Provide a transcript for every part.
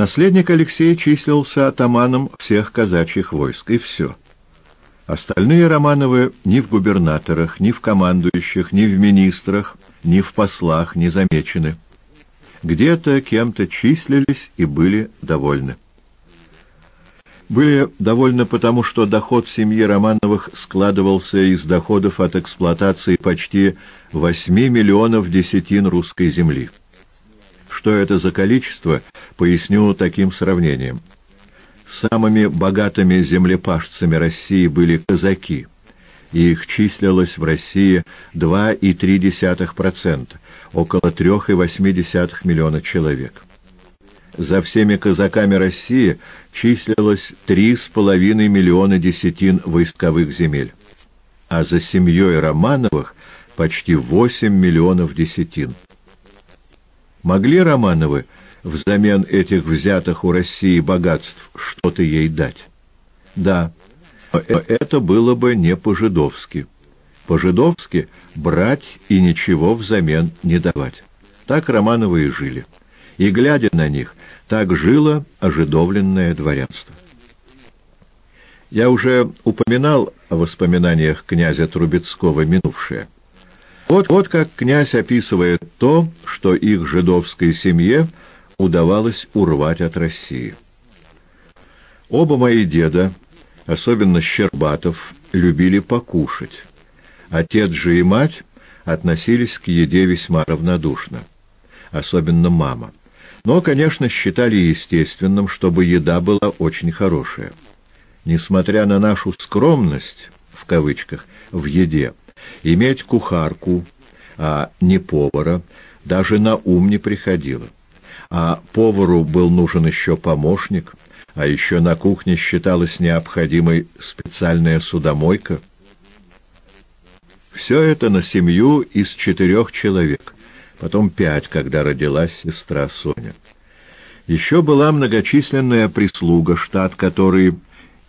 Наследник Алексей числился атаманом всех казачьих войск, и все. Остальные Романовы ни в губернаторах, ни в командующих, ни в министрах, ни в послах не замечены. Где-то кем-то числились и были довольны. Были довольны потому, что доход семьи Романовых складывался из доходов от эксплуатации почти 8 миллионов десятин русской земли. Что это за количество, поясню таким сравнением. Самыми богатыми землепашцами России были казаки. Их числилось в России 2,3%, около 3,8 миллиона человек. За всеми казаками России числилось 3,5 миллиона десятин войсковых земель, а за семьей Романовых почти 8 миллионов десятин. Могли Романовы взамен этих взятых у России богатств что-то ей дать? Да, но это было бы не по-жидовски. По-жидовски брать и ничего взамен не давать. Так Романовы и жили. И, глядя на них, так жило ожидовленное дворянство. Я уже упоминал о воспоминаниях князя Трубецкого минувшее. Вот, вот как князь описывает то, что их жидовской семье удавалось урвать от России. Оба мои деда, особенно Щербатов, любили покушать. Отец же и мать относились к еде весьма равнодушно, особенно мама. Но, конечно, считали естественным, чтобы еда была очень хорошая. Несмотря на нашу «скромность», в кавычках, в еде, Иметь кухарку, а не повара, даже на ум не приходило. А повару был нужен еще помощник, а еще на кухне считалась необходимой специальная судомойка. Все это на семью из четырех человек, потом пять, когда родилась сестра Соня. Еще была многочисленная прислуга, штат которой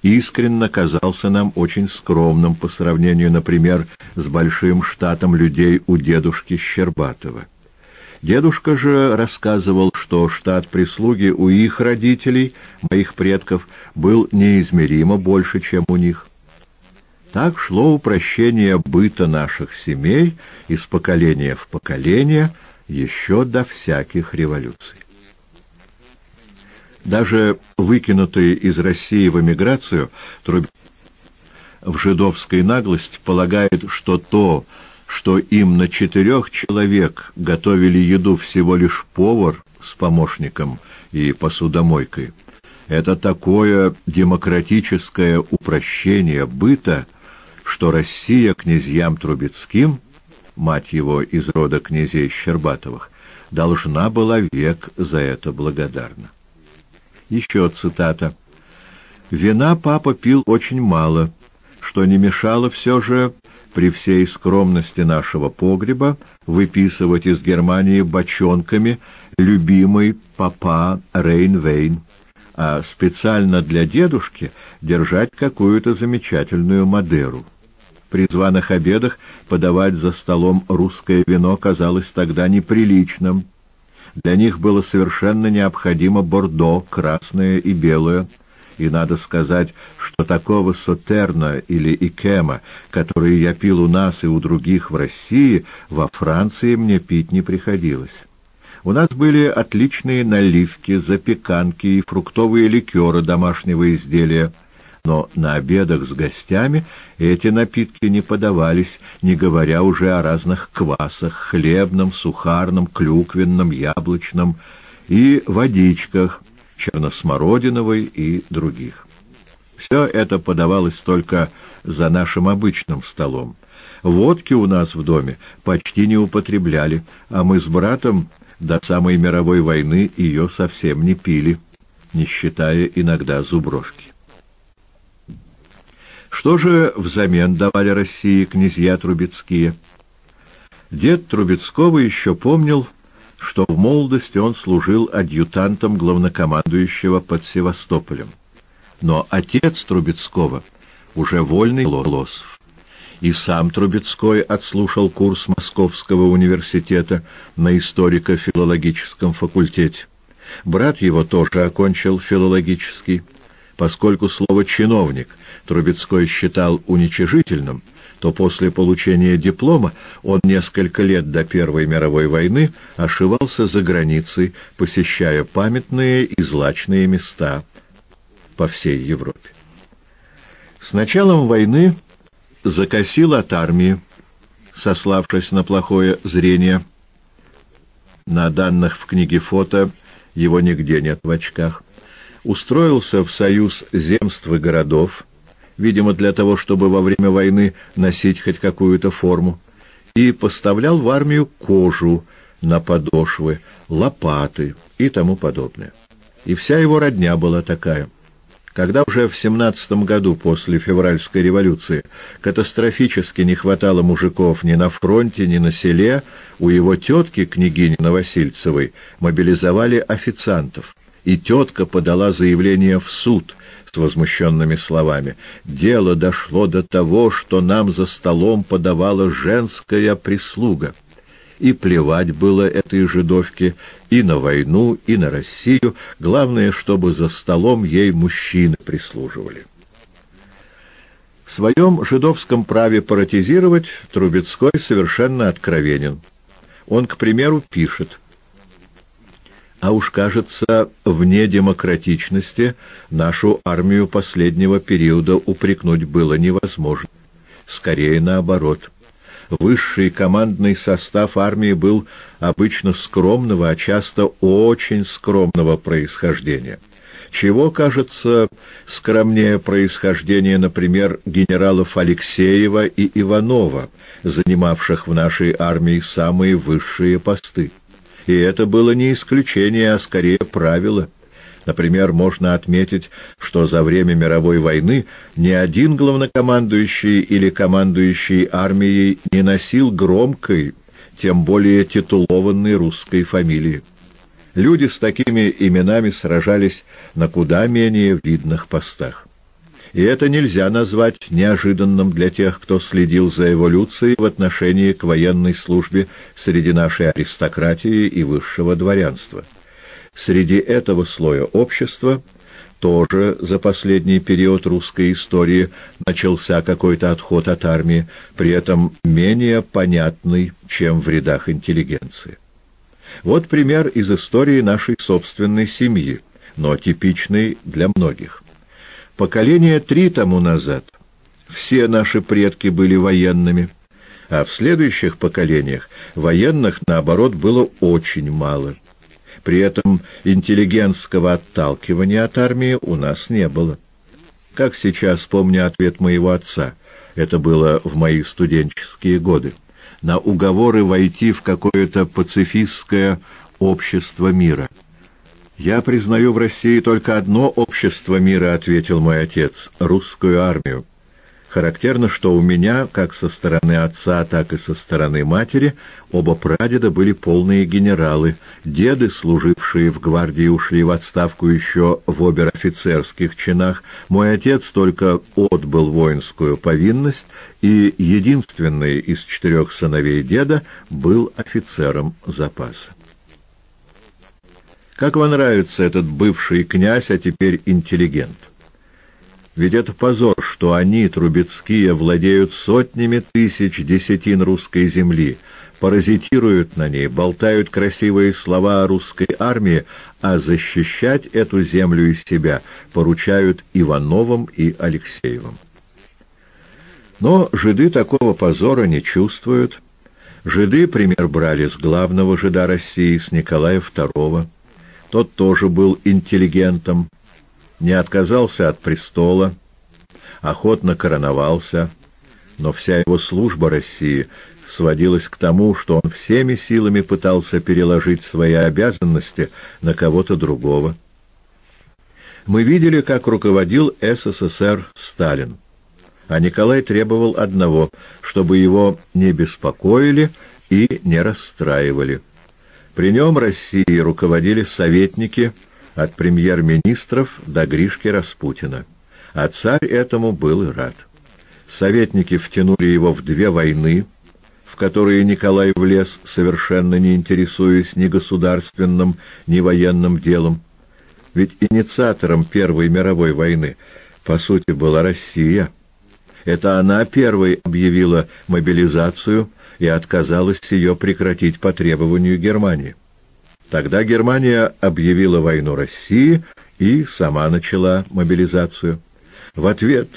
искренно казался нам очень скромным по сравнению, например, с большим штатом людей у дедушки Щербатова. Дедушка же рассказывал, что штат прислуги у их родителей, моих предков, был неизмеримо больше, чем у них. Так шло упрощение быта наших семей из поколения в поколение еще до всяких революций. Даже выкинутые из России в эмиграцию, Труб... в жидовской наглости полагает, что то, что им на четырех человек готовили еду всего лишь повар с помощником и посудомойкой, это такое демократическое упрощение быта, что Россия князьям Трубецким, мать его из рода князей Щербатовых, должна была век за это благодарна. Еще цитата. «Вина папа пил очень мало, что не мешало все же при всей скромности нашего погреба выписывать из Германии бочонками любимый папа Рейнвейн, а специально для дедушки держать какую-то замечательную Мадеру. При званых обедах подавать за столом русское вино казалось тогда неприличным, для них было совершенно необходимо бордо, красное и белое, и надо сказать, что такого сотерна или икема, который я пил у нас и у других в России, во Франции мне пить не приходилось. У нас были отличные наливки, запеканки и фруктовые ликеры домашнего изделия — но на обедах с гостями эти напитки не подавались, не говоря уже о разных квасах, хлебном, сухарном, клюквенном, яблочном и водичках, черносмородиновой и других. Все это подавалось только за нашим обычным столом. Водки у нас в доме почти не употребляли, а мы с братом до самой мировой войны ее совсем не пили, не считая иногда зубровки. Что же взамен давали России князья Трубецкие? Дед Трубецкого еще помнил, что в молодости он служил адъютантом главнокомандующего под Севастополем. Но отец Трубецкого уже вольный философ. И сам Трубецкой отслушал курс Московского университета на историко-филологическом факультете. Брат его тоже окончил филологический. Поскольку слово «чиновник» Трубецкой считал уничижительным, то после получения диплома он несколько лет до Первой мировой войны ошивался за границей, посещая памятные и злачные места по всей Европе. С началом войны закосил от армии, сославшись на плохое зрение. На данных в книге фото его нигде нет в очках. Устроился в союз земств и городов, видимо, для того, чтобы во время войны носить хоть какую-то форму, и поставлял в армию кожу на подошвы, лопаты и тому подобное. И вся его родня была такая. Когда уже в семнадцатом году после февральской революции катастрофически не хватало мужиков ни на фронте, ни на селе, у его тетки, княгини Новосильцевой, мобилизовали официантов, и тетка подала заявление в суд с возмущенными словами. «Дело дошло до того, что нам за столом подавала женская прислуга». И плевать было этой жидовке и на войну, и на Россию. Главное, чтобы за столом ей мужчины прислуживали. В своем жидовском праве паратизировать Трубецкой совершенно откровенен. Он, к примеру, пишет а уж, кажется, вне демократичности нашу армию последнего периода упрекнуть было невозможно. Скорее наоборот. Высший командный состав армии был обычно скромного, а часто очень скромного происхождения. Чего, кажется, скромнее происхождения, например, генералов Алексеева и Иванова, занимавших в нашей армии самые высшие посты. И это было не исключение, а скорее правило. Например, можно отметить, что за время мировой войны ни один главнокомандующий или командующий армией не носил громкой, тем более титулованной русской фамилии. Люди с такими именами сражались на куда менее видных постах. И это нельзя назвать неожиданным для тех, кто следил за эволюцией в отношении к военной службе среди нашей аристократии и высшего дворянства. Среди этого слоя общества тоже за последний период русской истории начался какой-то отход от армии, при этом менее понятный, чем в рядах интеллигенции. Вот пример из истории нашей собственной семьи, но типичный для многих. Поколение три тому назад все наши предки были военными, а в следующих поколениях военных, наоборот, было очень мало. При этом интеллигентского отталкивания от армии у нас не было. Как сейчас помню ответ моего отца, это было в мои студенческие годы, на уговоры войти в какое-то пацифистское общество мира — «Я признаю в России только одно общество мира», — ответил мой отец — «русскую армию». Характерно, что у меня, как со стороны отца, так и со стороны матери, оба прадеда были полные генералы. Деды, служившие в гвардии, ушли в отставку еще в обер-офицерских чинах. Мой отец только отбыл воинскую повинность, и единственный из четырех сыновей деда был офицером запаса. Как вам нравится этот бывший князь, а теперь интеллигент? Ведь это позор, что они, трубецкие, владеют сотнями тысяч десятин русской земли, паразитируют на ней, болтают красивые слова о русской армии, а защищать эту землю из себя поручают Ивановым и Алексеевым. Но жиды такого позора не чувствуют. Жиды пример брали с главного жида России, с Николая II. Тот тоже был интеллигентом, не отказался от престола, охотно короновался, но вся его служба России сводилась к тому, что он всеми силами пытался переложить свои обязанности на кого-то другого. Мы видели, как руководил СССР Сталин, а Николай требовал одного, чтобы его не беспокоили и не расстраивали. При нем России руководили советники от премьер-министров до Гришки Распутина, а царь этому был рад. Советники втянули его в две войны, в которые Николай влез, совершенно не интересуясь ни государственным, ни военным делом. Ведь инициатором Первой мировой войны, по сути, была Россия. Это она первой объявила мобилизацию и отказалась ее прекратить по требованию Германии. Тогда Германия объявила войну России и сама начала мобилизацию. В ответ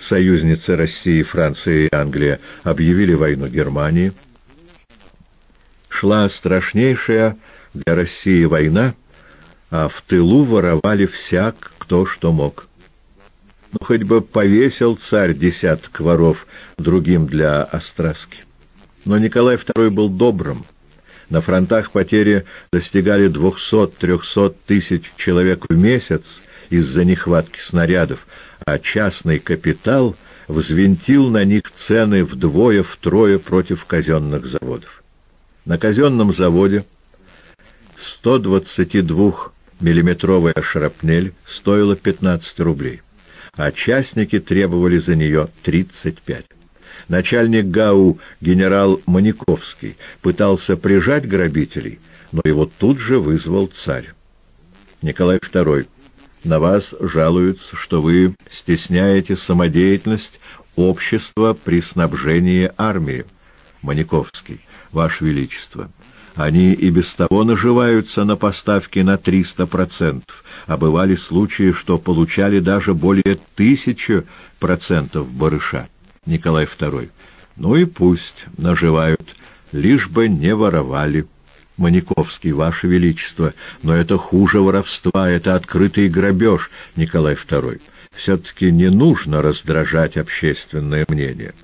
союзницы России, Франция и Англия объявили войну Германии. Шла страшнейшая для России война, а в тылу воровали всяк, кто что мог. Ну, хоть бы повесил царь десяток воров другим для остраски. Но Николай II был добрым. На фронтах потери достигали 200-300 тысяч человек в месяц из-за нехватки снарядов, а частный капитал взвинтил на них цены вдвое-втрое против казенных заводов. На казенном заводе 122-миллиметровая шрапнель стоила 15 рублей, а частники требовали за нее 35. Начальник ГАУ генерал Маниковский пытался прижать грабителей, но его тут же вызвал царь. Николай II на вас жалуются, что вы стесняете самодеятельность общества при снабжении армии. Маниковский, Ваше Величество, они и без того наживаются на поставки на 300%, а бывали случаи, что получали даже более тысячи процентов барыша. Николай II. Ну и пусть наживают, лишь бы не воровали. Маниковский, Ваше Величество, но это хуже воровства, это открытый грабеж, Николай II. Все-таки не нужно раздражать общественное мнение.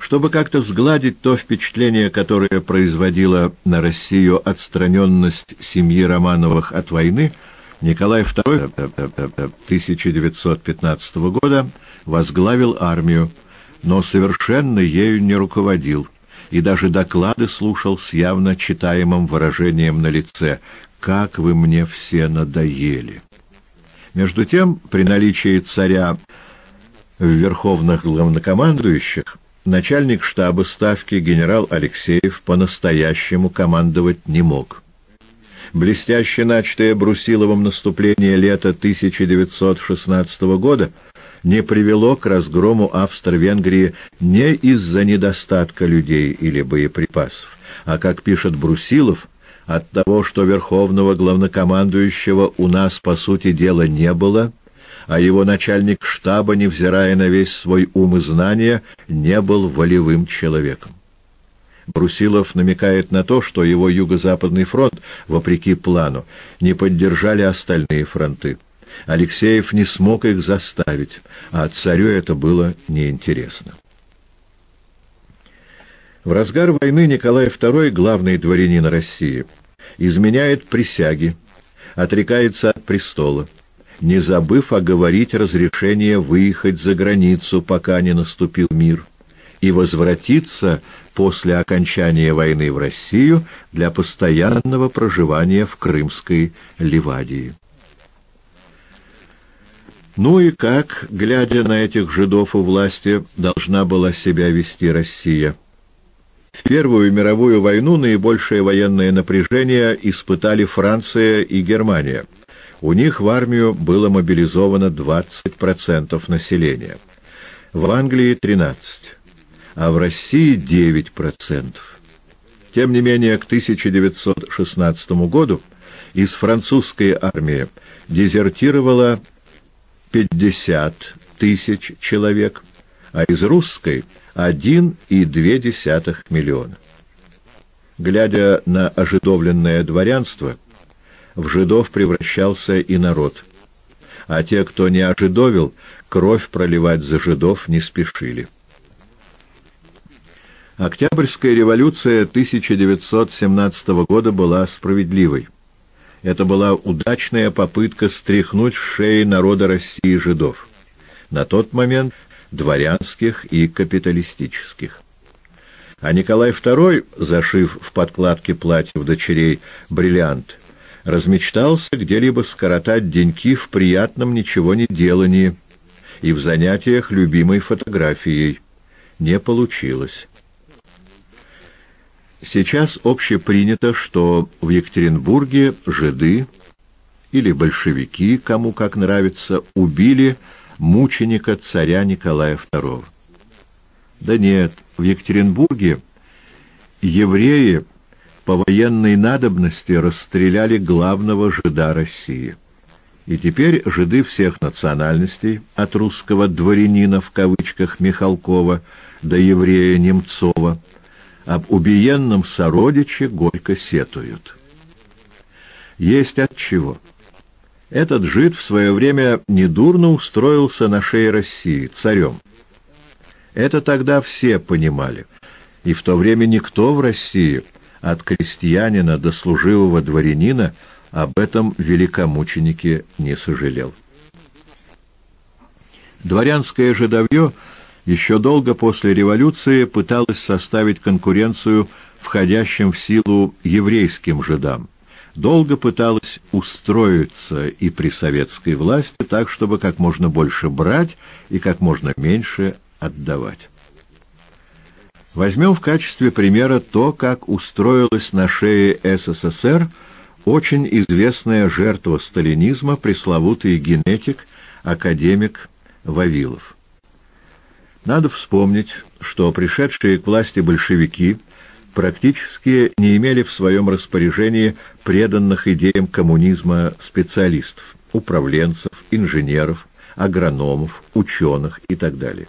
Чтобы как-то сгладить то впечатление, которое производила на Россию отстраненность семьи Романовых от войны, Николай II 1915 года возглавил армию, но совершенно ею не руководил и даже доклады слушал с явно читаемым выражением на лице «Как вы мне все надоели!». Между тем, при наличии царя в верховных главнокомандующих, начальник штаба ставки генерал Алексеев по-настоящему командовать не мог. Блестяще начатое Брусиловым наступление лета 1916 года – не привело к разгрому Австро-Венгрии не из-за недостатка людей или боеприпасов, а, как пишет Брусилов, от того, что верховного главнокомандующего у нас, по сути дела, не было, а его начальник штаба, невзирая на весь свой ум и знания, не был волевым человеком. Брусилов намекает на то, что его Юго-Западный фронт, вопреки плану, не поддержали остальные фронты. Алексеев не смог их заставить, а царю это было неинтересно. В разгар войны Николай II, главный дворянин России, изменяет присяги, отрекается от престола, не забыв оговорить разрешение выехать за границу, пока не наступил мир, и возвратиться после окончания войны в Россию для постоянного проживания в Крымской Ливадии. Ну и как, глядя на этих жидов у власти, должна была себя вести Россия? В Первую мировую войну наибольшее военное напряжение испытали Франция и Германия. У них в армию было мобилизовано 20% населения. В Англии 13%, а в России 9%. Тем не менее, к 1916 году из французской армии дезертировало 50 тысяч человек, а из русской — 1,2 миллиона. Глядя на ожидовленное дворянство, в жидов превращался и народ, а те, кто не ожидовил, кровь проливать за жидов не спешили. Октябрьская революция 1917 года была справедливой. Это была удачная попытка стряхнуть с шеи народа России жидов. На тот момент дворянских и капиталистических. А Николай II, зашив в подкладке платьев дочерей бриллиант, размечтался где-либо скоротать деньки в приятном ничего не делании и в занятиях любимой фотографией. не получилось. Сейчас общепринято, что в Екатеринбурге жиды или большевики, кому как нравится, убили мученика царя Николая II. Да нет, в Екатеринбурге евреи по военной надобности расстреляли главного жида России. И теперь жиды всех национальностей, от русского «дворянина» в кавычках Михалкова до еврея Немцова, об убиенном сородиче горько сетуют. Есть от чего. Этот жид в свое время недурно устроился на шее России, царем. Это тогда все понимали, и в то время никто в России, от крестьянина до служивого дворянина, об этом великомученике не сожалел. Дворянское жидовье еще долго после революции пыталось составить конкуренцию входящим в силу еврейским жидам долго пыталась устроиться и при советской власти так, чтобы как можно больше брать и как можно меньше отдавать. Возьмем в качестве примера то, как устроилась на шее СССР очень известная жертва сталинизма, пресловутый генетик, академик Вавилов. Надо вспомнить, что пришедшие к власти большевики – практически не имели в своем распоряжении преданных идеям коммунизма специалистов, управленцев, инженеров, агрономов, ученых и так далее.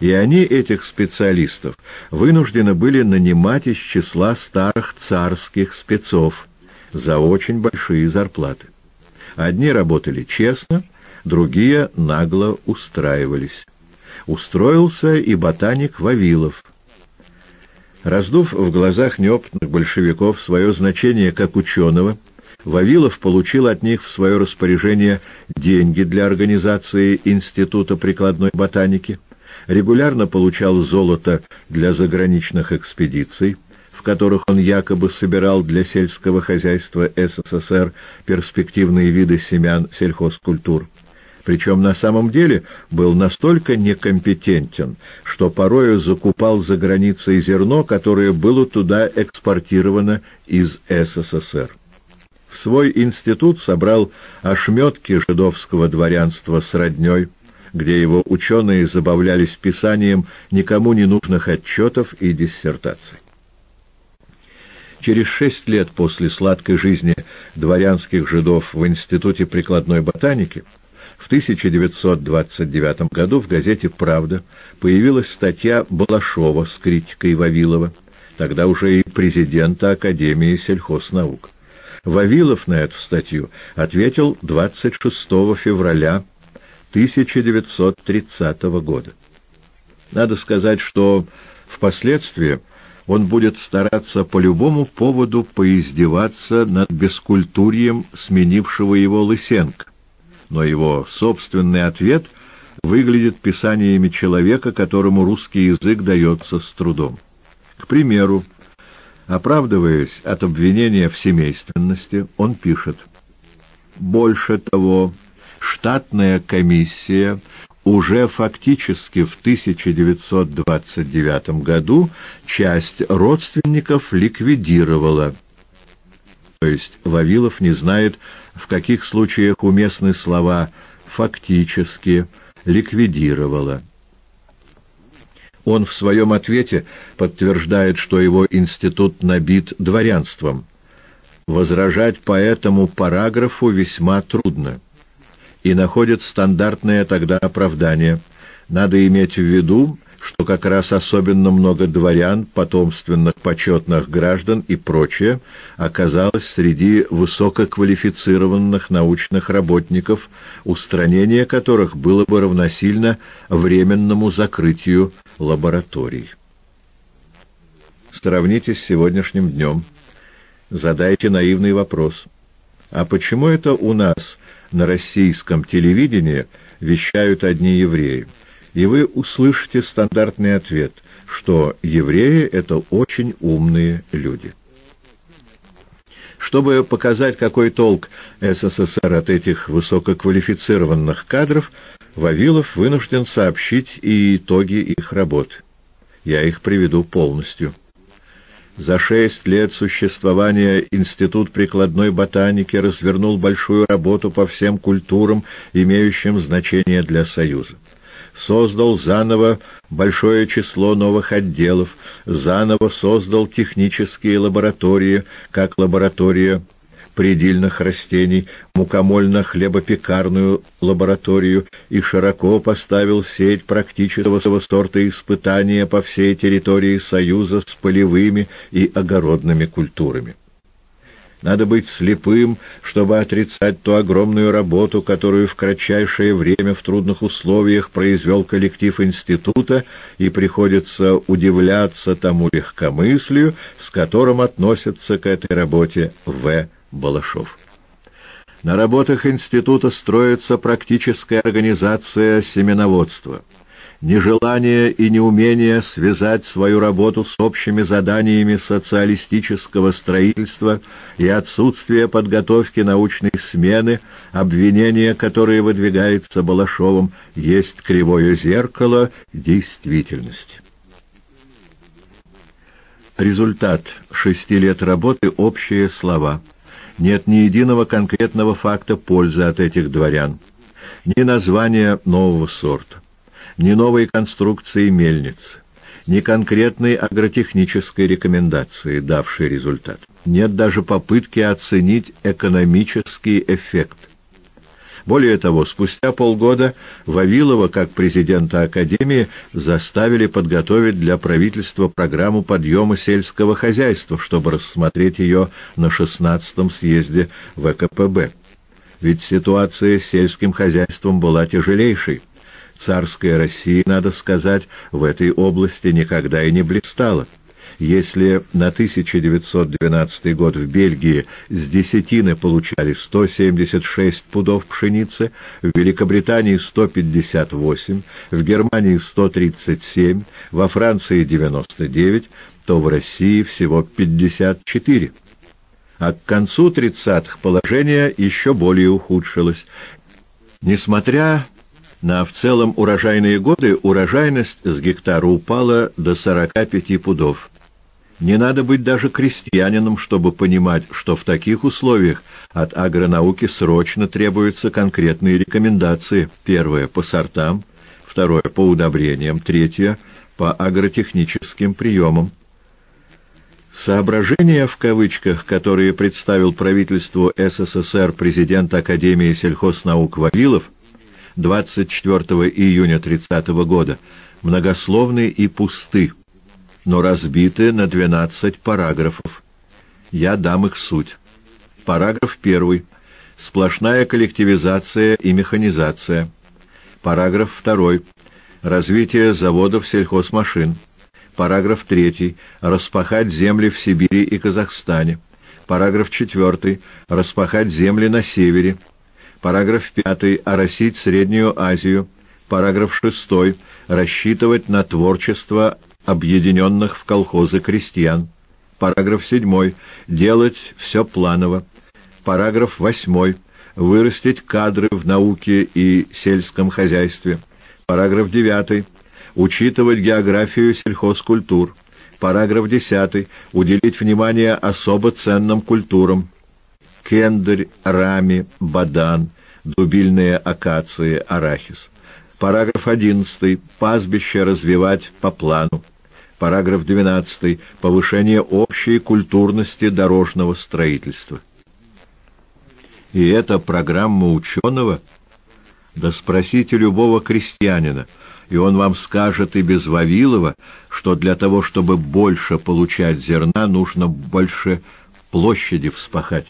И они, этих специалистов, вынуждены были нанимать из числа старых царских спецов за очень большие зарплаты. Одни работали честно, другие нагло устраивались. Устроился и ботаник Вавилов – Раздув в глазах неопытных большевиков свое значение как ученого, Вавилов получил от них в свое распоряжение деньги для организации Института прикладной ботаники, регулярно получал золото для заграничных экспедиций, в которых он якобы собирал для сельского хозяйства СССР перспективные виды семян сельхозкультур причем на самом деле был настолько некомпетентен, что порою закупал за границей зерно, которое было туда экспортировано из СССР. В свой институт собрал ошметки жидовского дворянства с родней, где его ученые забавлялись писанием никому не нужных отчетов и диссертаций. Через шесть лет после сладкой жизни дворянских жидов в Институте прикладной ботаники в 1929 году в газете «Правда» появилась статья Балашова с критикой Вавилова, тогда уже и президента Академии сельхознаук. Вавилов на эту статью ответил 26 февраля 1930 года. Надо сказать, что впоследствии он будет стараться по любому поводу поиздеваться над бескультурием сменившего его Лысенко но его собственный ответ выглядит писаниями человека, которому русский язык дается с трудом. К примеру, оправдываясь от обвинения в семейственности, он пишет «Больше того, штатная комиссия уже фактически в 1929 году часть родственников ликвидировала». То есть Вавилов не знает, в каких случаях уместны слова «фактически», «ликвидировала». Он в своем ответе подтверждает, что его институт набит дворянством. Возражать по этому параграфу весьма трудно. И находит стандартное тогда оправдание. Надо иметь в виду, что как раз особенно много дворян, потомственных почетных граждан и прочее оказалось среди высококвалифицированных научных работников, устранение которых было бы равносильно временному закрытию лабораторий. Сравните с сегодняшним днем. Задайте наивный вопрос. А почему это у нас на российском телевидении вещают одни евреи? И вы услышите стандартный ответ, что евреи — это очень умные люди. Чтобы показать, какой толк СССР от этих высококвалифицированных кадров, Вавилов вынужден сообщить и итоги их работы. Я их приведу полностью. За шесть лет существования Институт прикладной ботаники развернул большую работу по всем культурам, имеющим значение для Союза. Создал заново большое число новых отделов, заново создал технические лаборатории, как лаборатория предельных растений, мукомольно-хлебопекарную лабораторию и широко поставил сеть практического сорта испытания по всей территории Союза с полевыми и огородными культурами. Надо быть слепым, чтобы отрицать ту огромную работу, которую в кратчайшее время в трудных условиях произвел коллектив института, и приходится удивляться тому легкомыслию, с которым относятся к этой работе В. Балашов. На работах института строится практическая организация семеноводства. Нежелание и неумение связать свою работу с общими заданиями социалистического строительства и отсутствие подготовки научной смены, обвинения, которые выдвигается Балашовым, есть кривое зеркало действительности. Результат. Шести лет работы — общие слова — нет ни единого конкретного факта пользы от этих дворян, ни названия нового сорта, ни новой конструкции мельницы, ни конкретной агротехнической рекомендации, давшей результат. Нет даже попытки оценить экономический эффект. Более того, спустя полгода Вавилова, как президента Академии, заставили подготовить для правительства программу подъема сельского хозяйства, чтобы рассмотреть ее на 16-м съезде ВКПБ. Ведь ситуация с сельским хозяйством была тяжелейшей. Царская Россия, надо сказать, в этой области никогда и не блистала. Если на 1912 год в Бельгии с десятины получали 176 пудов пшеницы, в Великобритании 158, в Германии 137, во Франции 99, то в России всего 54. А к концу 30-х положение еще более ухудшилось. Несмотря на в целом урожайные годы, урожайность с гектара упала до 45 пудов. Не надо быть даже крестьянином, чтобы понимать, что в таких условиях от агронауки срочно требуются конкретные рекомендации. Первое — по сортам, второе — по удобрениям, третье — по агротехническим приемам. Соображения, в кавычках, которые представил правительству СССР президент Академии сельхознаук Вавилов 24 июня 30 года, многословны и пусты но разбиты на 12 параграфов. Я дам их суть. Параграф первый. Сплошная коллективизация и механизация. Параграф второй. Развитие заводов сельхозмашин. Параграф третий. Распахать земли в Сибири и Казахстане. Параграф четвертый. Распахать земли на севере. Параграф пятый. Оросить Среднюю Азию. Параграф шестой. Рассчитывать на творчество объединенных в колхозы крестьян. Параграф 7. Делать все планово. Параграф 8. Вырастить кадры в науке и сельском хозяйстве. Параграф 9. Учитывать географию сельхозкультур. Параграф 10. Уделить внимание особо ценным культурам. Кендарь, рами, бадан, дубильные акации, арахис. Параграф 11. Пастбище развивать по плану. Параграф 12. Повышение общей культурности дорожного строительства. И это программа ученого? Да спросите любого крестьянина, и он вам скажет и без Вавилова, что для того, чтобы больше получать зерна, нужно больше площади вспахать.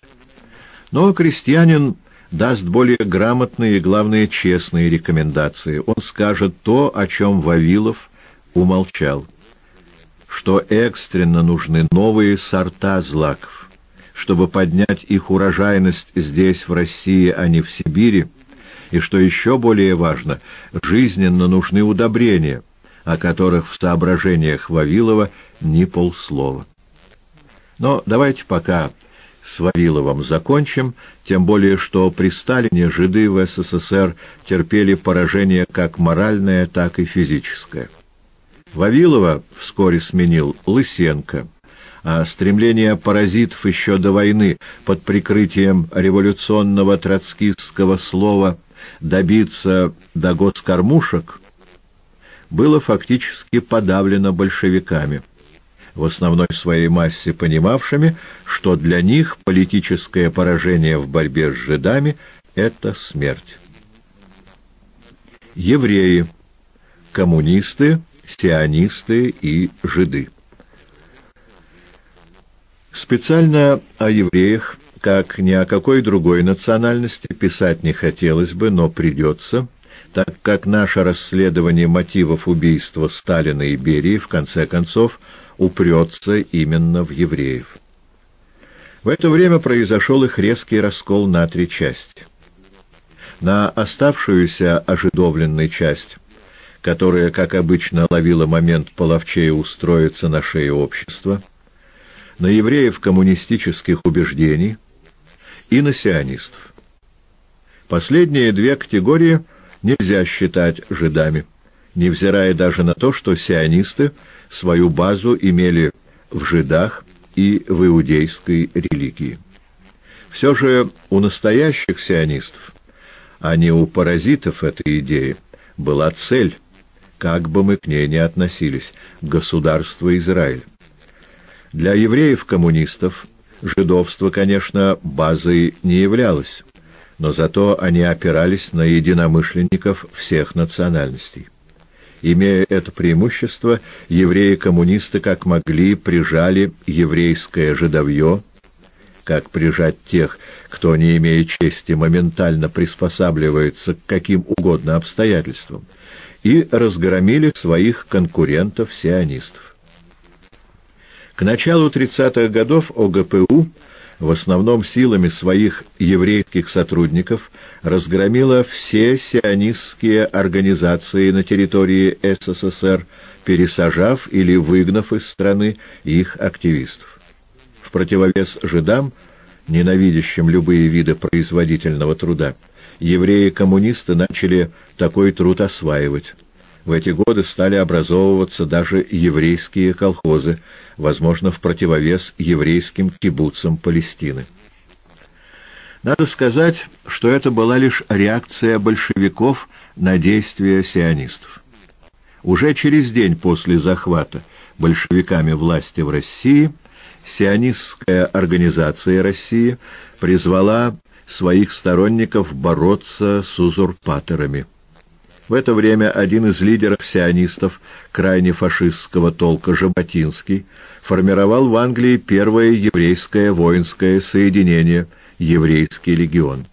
Но крестьянин даст более грамотные и, главное, честные рекомендации. Он скажет то, о чем Вавилов умолчал что экстренно нужны новые сорта злаков, чтобы поднять их урожайность здесь, в России, а не в Сибири, и, что еще более важно, жизненно нужны удобрения, о которых в соображениях Вавилова ни полслова. Но давайте пока с Вавиловым закончим, тем более что при Сталине жиды в СССР терпели поражение как моральное, так и физическое. Вавилова вскоре сменил Лысенко, а стремление паразитов еще до войны под прикрытием революционного троцкистского слова добиться до госкормушек было фактически подавлено большевиками, в основной своей массе понимавшими, что для них политическое поражение в борьбе с жидами — это смерть. Евреи, коммунисты, сионисты и жиды. Специально о евреях, как ни о какой другой национальности, писать не хотелось бы, но придется, так как наше расследование мотивов убийства Сталина и Берии, в конце концов, упрется именно в евреев. В это время произошел их резкий раскол на три части. На оставшуюся ожидовленной часть, которая, как обычно, ловила момент половчее устроиться на шее общества, на евреев коммунистических убеждений и на сионистов. Последние две категории нельзя считать жидами, невзирая даже на то, что сионисты свою базу имели в жидах и в иудейской религии. Все же у настоящих сионистов, а не у паразитов этой идеи, была цель, как бы мы к ней ни относились, государство Израиль. Для евреев-коммунистов жидовство, конечно, базой не являлось, но зато они опирались на единомышленников всех национальностей. Имея это преимущество, евреи-коммунисты как могли прижали еврейское жидовье, как прижать тех, кто, не имея чести, моментально приспосабливается к каким угодно обстоятельствам, и разгромили своих конкурентов-сионистов. К началу 30-х годов ОГПУ в основном силами своих еврейских сотрудников разгромила все сионистские организации на территории СССР, пересажав или выгнав из страны их активистов. В противовес жидам, ненавидящим любые виды производительного труда, евреи-коммунисты начали такой труд осваивать. В эти годы стали образовываться даже еврейские колхозы, возможно, в противовес еврейским кибуцам Палестины. Надо сказать, что это была лишь реакция большевиков на действия сионистов. Уже через день после захвата большевиками власти в России сионистская организация России призвала своих сторонников бороться с узурпаторами. В это время один из лидеров сионистов, крайне фашистского толка Жаботинский, формировал в Англии первое еврейское воинское соединение «Еврейский легион».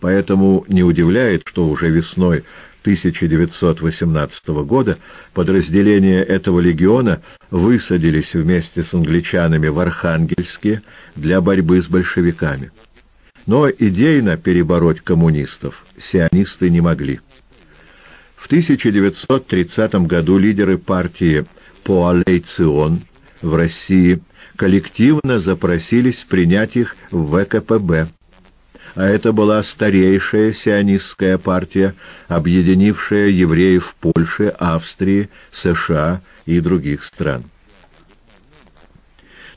Поэтому не удивляет, что уже весной 1918 года подразделения этого легиона высадились вместе с англичанами в Архангельске для борьбы с большевиками. Но идейно перебороть коммунистов сионисты не могли. В 1930 году лидеры партии «Поалейцион» в России коллективно запросились принять их в ВКПБ. А это была старейшая сионистская партия, объединившая евреев Польши, Австрии, США и других стран.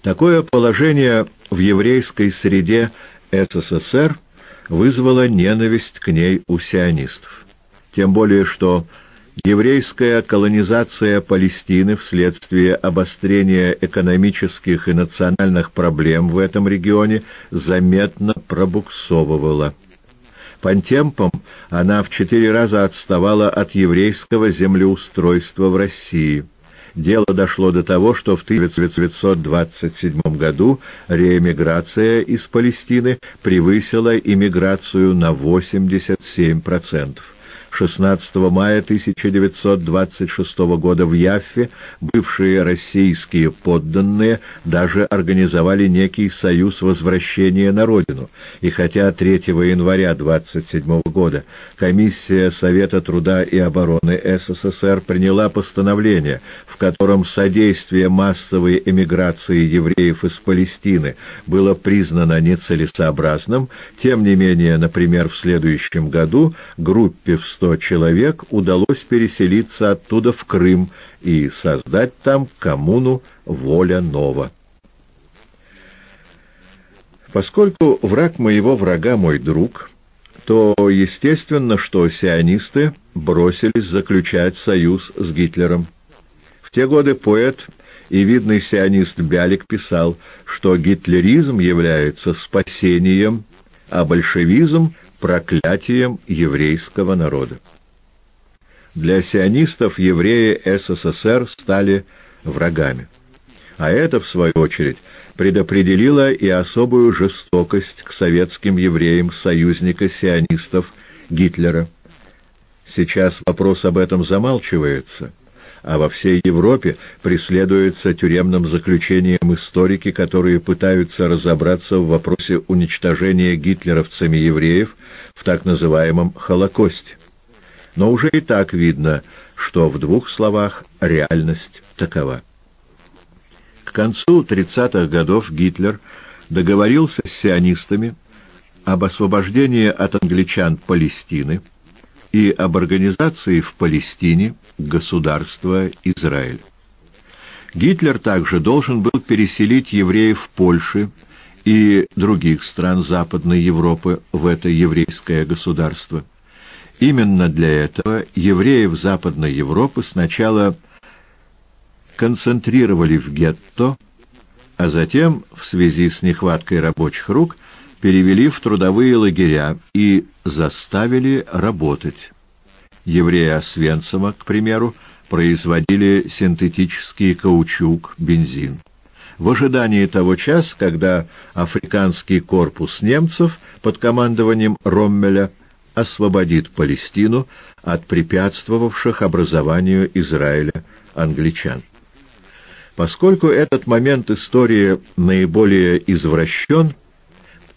Такое положение в еврейской среде СССР вызвало ненависть к ней у сионистов тем более что еврейская колонизация Палестины вследствие обострения экономических и национальных проблем в этом регионе заметно пробуксовывала. По темпам она в четыре раза отставала от еврейского землеустройства в России. Дело дошло до того, что в 1927 году реэмиграция из Палестины превысила иммиграцию на 87%. 16 мая 1926 года в Яффе бывшие российские подданные даже организовали некий союз возвращения на родину, и хотя 3 января 1927 года комиссия Совета труда и обороны СССР приняла постановление, в котором содействие массовой эмиграции евреев из Палестины было признано нецелесообразным, тем не менее, например, в следующем году группе вступили 100 человек удалось переселиться оттуда в Крым и создать там коммуну «Воля Нова». Поскольку враг моего врага мой друг, то естественно, что сионисты бросились заключать союз с Гитлером. В те годы поэт и видный сионист Бялик писал, что гитлеризм является спасением, а большевизм проклятием еврейского народа. Для сионистов евреи СССР стали врагами. А это, в свою очередь, предопределило и особую жестокость к советским евреям союзника сионистов Гитлера. Сейчас вопрос об этом замалчивается, а во всей Европе преследуются тюремным заключением историки, которые пытаются разобраться в вопросе уничтожения гитлеровцами евреев в так называемом Холокосте. Но уже и так видно, что в двух словах реальность такова. К концу 30-х годов Гитлер договорился с сионистами об освобождении от англичан Палестины и об организации в Палестине государства Израиль. Гитлер также должен был переселить евреев Польши и других стран Западной Европы в это еврейское государство. Именно для этого евреев Западной Европы сначала концентрировали в гетто, а затем, в связи с нехваткой рабочих рук, перевели в трудовые лагеря и заставили работать. Евреи Освенцима, к примеру, производили синтетический каучук, бензин. В ожидании того часа, когда африканский корпус немцев под командованием Роммеля освободит Палестину от препятствовавших образованию Израиля англичан. Поскольку этот момент истории наиболее извращен,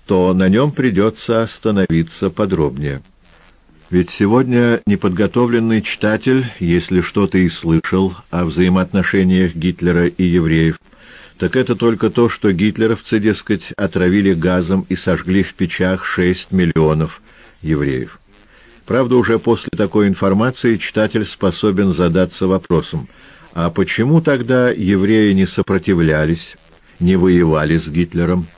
то на нем придется остановиться подробнее. Ведь сегодня неподготовленный читатель, если что-то и слышал о взаимоотношениях Гитлера и евреев, так это только то, что гитлеровцы, дескать, отравили газом и сожгли в печах 6 миллионов евреев. Правда, уже после такой информации читатель способен задаться вопросом – а почему тогда евреи не сопротивлялись, не воевали с Гитлером?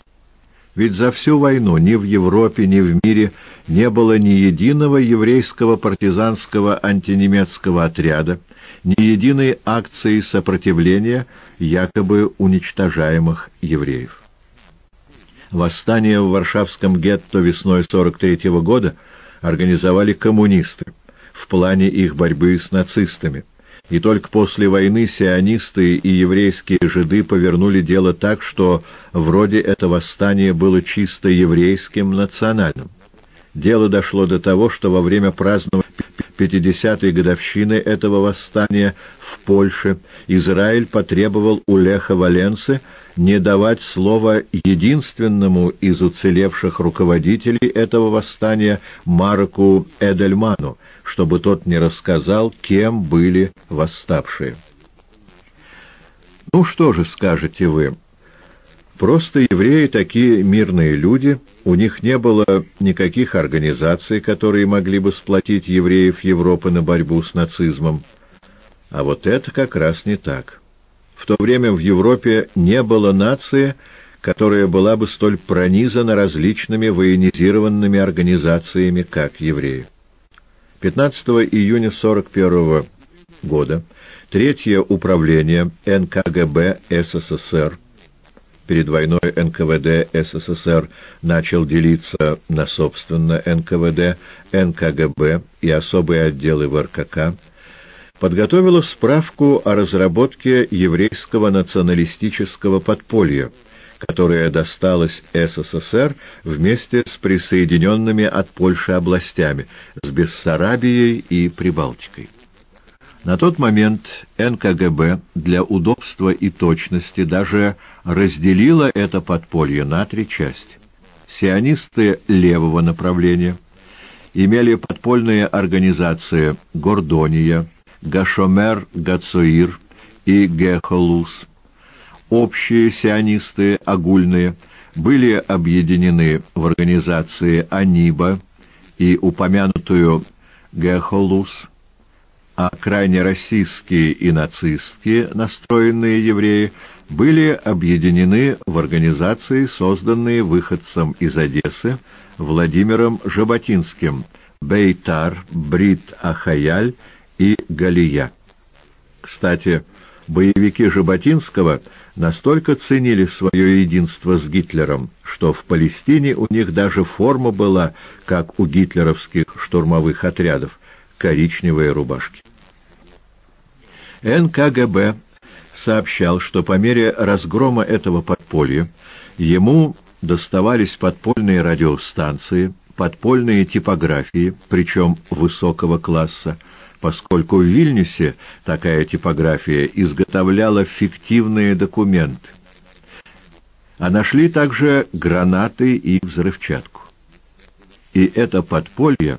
Ведь за всю войну ни в Европе, ни в мире не было ни единого еврейского партизанского антинемецкого отряда, ни единой акции сопротивления якобы уничтожаемых евреев. Восстание в Варшавском гетто весной 43 -го года организовали коммунисты в плане их борьбы с нацистами и только после войны сионисты и еврейские жиды повернули дело так, что вроде это восстание было чисто еврейским национальным. Дело дошло до того, что во время празднования 50-й годовщины этого восстания в Польше Израиль потребовал у Леха Валенсы не давать слова единственному из уцелевших руководителей этого восстания Марку Эдельману, чтобы тот не рассказал, кем были восставшие. Ну что же, скажете вы, просто евреи такие мирные люди, у них не было никаких организаций, которые могли бы сплотить евреев Европы на борьбу с нацизмом. А вот это как раз не так. В то время в Европе не было нации, которая была бы столь пронизана различными военизированными организациями, как евреи. 15 июня 1941 года Третье управление НКГБ СССР перед войной НКВД СССР начал делиться на собственно НКВД, НКГБ и особые отделы в РКК, подготовила справку о разработке еврейского националистического подполья – которая досталась СССР вместе с присоединенными от Польши областями, с Бессарабией и Прибалтикой. На тот момент НКГБ для удобства и точности даже разделила это подполье на три части. Сионисты левого направления имели подпольные организации Гордония, Гашомер Гацуир и Гехолус, общие сионисты, огульные, были объединены в организации «Аниба» и упомянутую Гехолус, а крайне российские и нацистские настроенные евреи были объединены в организации, созданные выходцем из Одессы Владимиром Жаботинским, Бейтар, Брит Ахаяль и Галия. Кстати, боевики Жаботинского настолько ценили свое единство с Гитлером, что в Палестине у них даже форма была, как у гитлеровских штурмовых отрядов, коричневые рубашки. НКГБ сообщал, что по мере разгрома этого подполья ему доставались подпольные радиостанции, подпольные типографии, причем высокого класса, поскольку в Вильнюсе такая типография изготовляла фиктивные документы. А нашли также гранаты и взрывчатку. И это подполье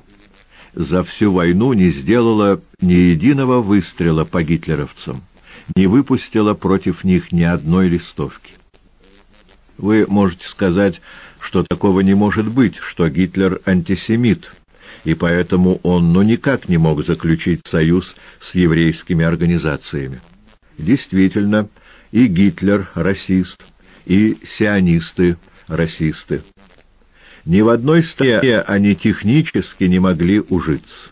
за всю войну не сделало ни единого выстрела по гитлеровцам, не выпустило против них ни одной листовки. Вы можете сказать, что такого не может быть, что Гитлер антисемит, и поэтому он ну никак не мог заключить союз с еврейскими организациями. Действительно, и Гитлер расист, и сионисты расисты. Ни в одной стране они технически не могли ужиться.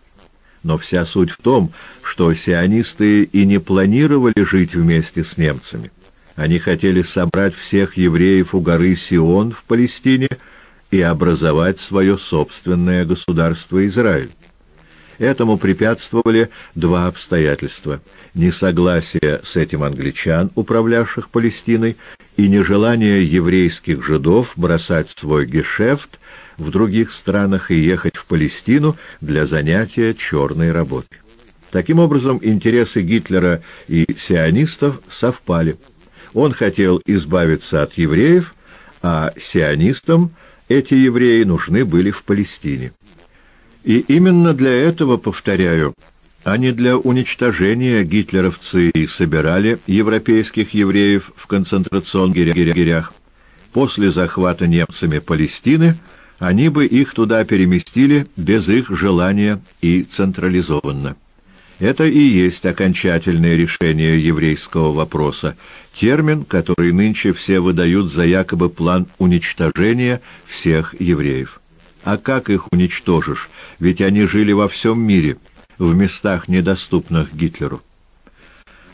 Но вся суть в том, что сионисты и не планировали жить вместе с немцами. Они хотели собрать всех евреев у горы Сион в Палестине и образовать свое собственное государство Израиль. Этому препятствовали два обстоятельства – несогласие с этим англичан, управлявших Палестиной, и нежелание еврейских жидов бросать свой гешефт в других странах и ехать в Палестину для занятия черной работой. Таким образом, интересы Гитлера и сионистов совпали. Он хотел избавиться от евреев, а сионистам эти евреи нужны были в Палестине. И именно для этого, повторяю, а не для уничтожения гитлеровцы и собирали европейских евреев в концентрационных. После захвата немцами Палестины они бы их туда переместили без их желания и централизованно. Это и есть окончательное решение еврейского вопроса, термин, который нынче все выдают за якобы план уничтожения всех евреев. А как их уничтожишь? Ведь они жили во всем мире, в местах, недоступных Гитлеру.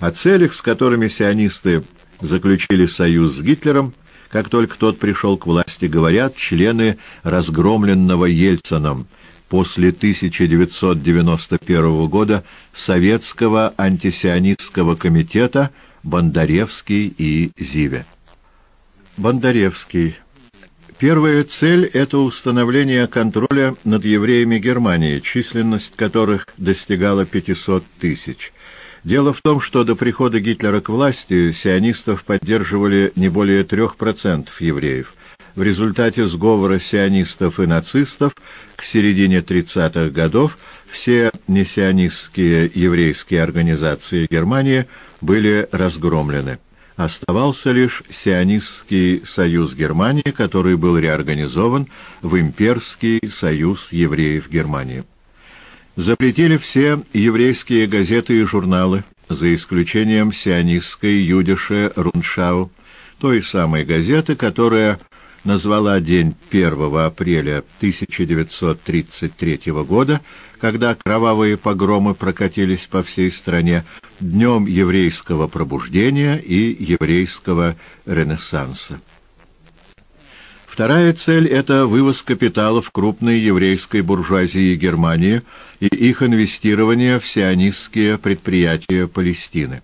О целях, с которыми сионисты заключили союз с Гитлером, как только тот пришел к власти, говорят члены разгромленного Ельцином после 1991 года Советского антисионистского комитета Бондаревский и Зиве. Бондаревский. Первая цель – это установление контроля над евреями Германии, численность которых достигала 500 тысяч. Дело в том, что до прихода Гитлера к власти сионистов поддерживали не более 3% евреев – в результате сговора сионистов и нацистов к середине 30-х годов все несионистские еврейские организации Германии были разгромлены. Оставался лишь Сионистский союз Германии, который был реорганизован в Имперский союз евреев Германии. Запретили все еврейские газеты и журналы, за исключением сионистской «Юдише Руншау», той самой газеты, которая назвала день 1 апреля 1933 года, когда кровавые погромы прокатились по всей стране, днем еврейского пробуждения и еврейского ренессанса. Вторая цель – это вывоз капиталов крупной еврейской буржуазии Германии и их инвестирование в сионистские предприятия Палестины.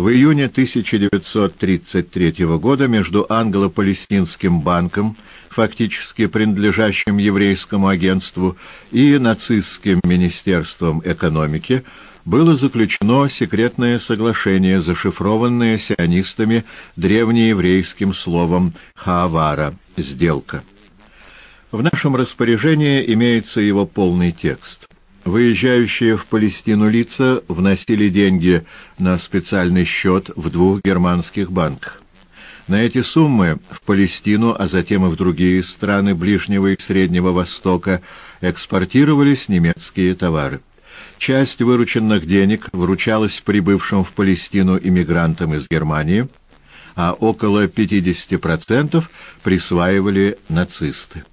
В июне 1933 года между англо-палестинским банком, фактически принадлежащим еврейскому агентству, и нацистским министерством экономики было заключено секретное соглашение, зашифрованное сионистами древнееврейским словом «хаавара» — «сделка». В нашем распоряжении имеется его полный текст. Выезжающие в Палестину лица вносили деньги на специальный счет в двух германских банках. На эти суммы в Палестину, а затем и в другие страны Ближнего и Среднего Востока экспортировались немецкие товары. Часть вырученных денег вручалась прибывшим в Палестину иммигрантам из Германии, а около 50% присваивали нацисты.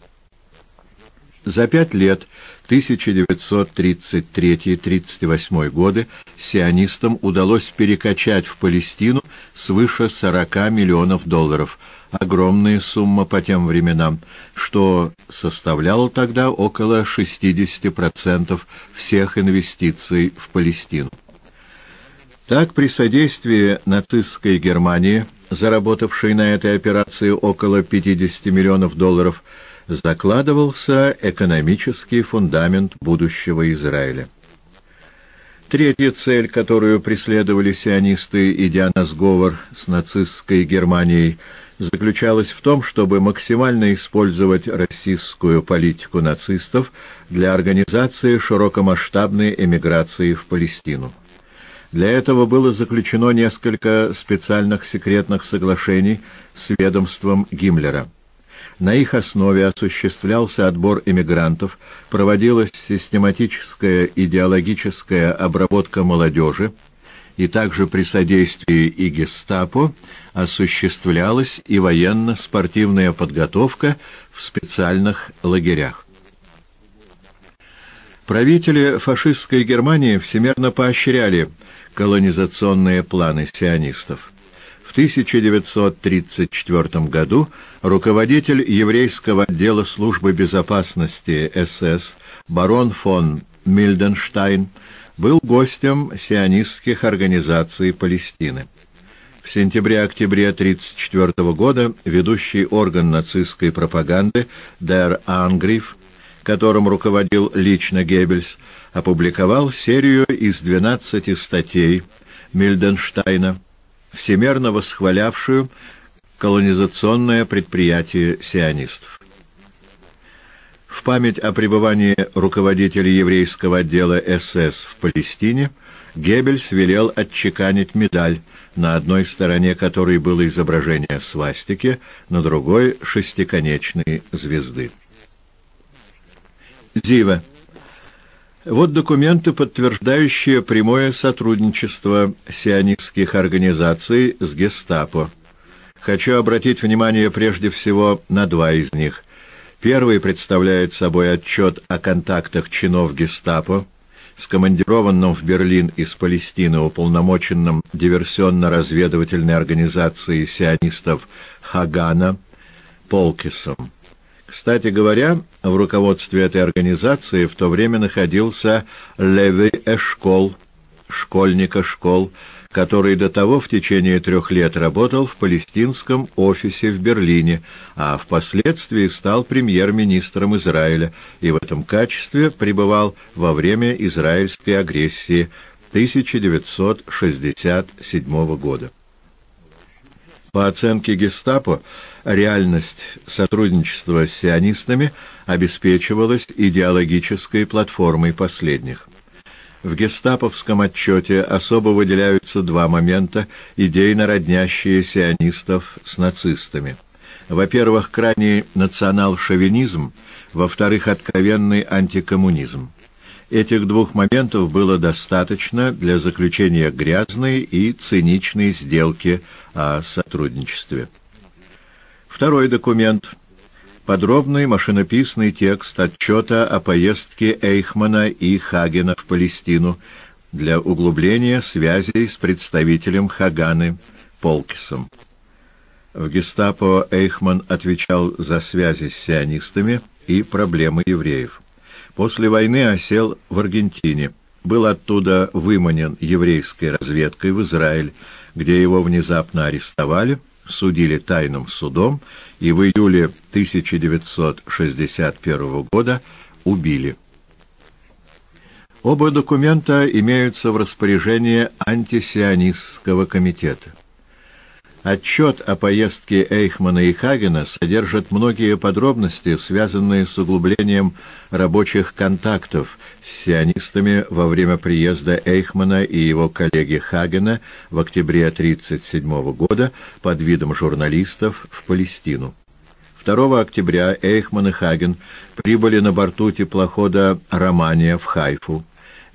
За пять лет 1933-38 годы сионистам удалось перекачать в Палестину свыше 40 миллионов долларов, огромная сумма по тем временам, что составляло тогда около 60% всех инвестиций в Палестину. Так, при содействии нацистской Германии, заработавшей на этой операции около 50 миллионов долларов, закладывался экономический фундамент будущего Израиля. Третья цель, которую преследовали сионисты, идя на сговор с нацистской Германией, заключалась в том, чтобы максимально использовать российскую политику нацистов для организации широкомасштабной эмиграции в Палестину. Для этого было заключено несколько специальных секретных соглашений с ведомством Гиммлера. На их основе осуществлялся отбор эмигрантов, проводилась систематическая идеологическая обработка молодежи, и также при содействии и гестапо осуществлялась и военно-спортивная подготовка в специальных лагерях. Правители фашистской Германии всемерно поощряли колонизационные планы сионистов. 1934 году руководитель еврейского отдела службы безопасности СС барон фон Мильденштайн был гостем сионистских организаций Палестины. В сентябре-октябре 1934 года ведущий орган нацистской пропаганды Der Angriff, которым руководил лично Геббельс, опубликовал серию из 12 статей Мильденштейна, всемерно восхвалявшую колонизационное предприятие сионистов. В память о пребывании руководителя еврейского отдела СС в Палестине Геббельс велел отчеканить медаль, на одной стороне которой было изображение свастики, на другой — шестиконечной звезды. Зива. Вот документы, подтверждающие прямое сотрудничество сионистских организаций с гестапо. Хочу обратить внимание прежде всего на два из них. Первый представляет собой отчет о контактах чинов гестапо с командированным в Берлин из Палестины уполномоченным диверсионно-разведывательной организацией сионистов Хагана Полкисом. Кстати говоря, в руководстве этой организации в то время находился Леви Эшкол, школьника школ, который до того в течение трех лет работал в палестинском офисе в Берлине, а впоследствии стал премьер-министром Израиля и в этом качестве пребывал во время израильской агрессии 1967 года. По оценке гестапо, реальность сотрудничества с сионистами обеспечивалась идеологической платформой последних. В гестаповском отчете особо выделяются два момента, идейно роднящие сионистов с нацистами. Во-первых, крайний национал-шовинизм, во-вторых, откровенный антикоммунизм. Этих двух моментов было достаточно для заключения грязной и циничной сделки о сотрудничестве. Второй документ. Подробный машинописный текст отчета о поездке Эйхмана и Хагена в Палестину для углубления связей с представителем Хаганы Полкисом. В гестапо Эйхман отвечал за связи с сионистами и проблемы евреев. После войны осел в Аргентине. Был оттуда выманен еврейской разведкой в Израиль, где его внезапно арестовали, судили тайным судом и в июле 1961 года убили. Оба документа имеются в распоряжении антисионистского комитета. Отчет о поездке Эйхмана и Хагена содержит многие подробности, связанные с углублением рабочих контактов с сионистами во время приезда Эйхмана и его коллеги Хагена в октябре 1937 года под видом журналистов в Палестину. 2 октября Эйхман и Хаген прибыли на борту теплохода «Романия» в Хайфу.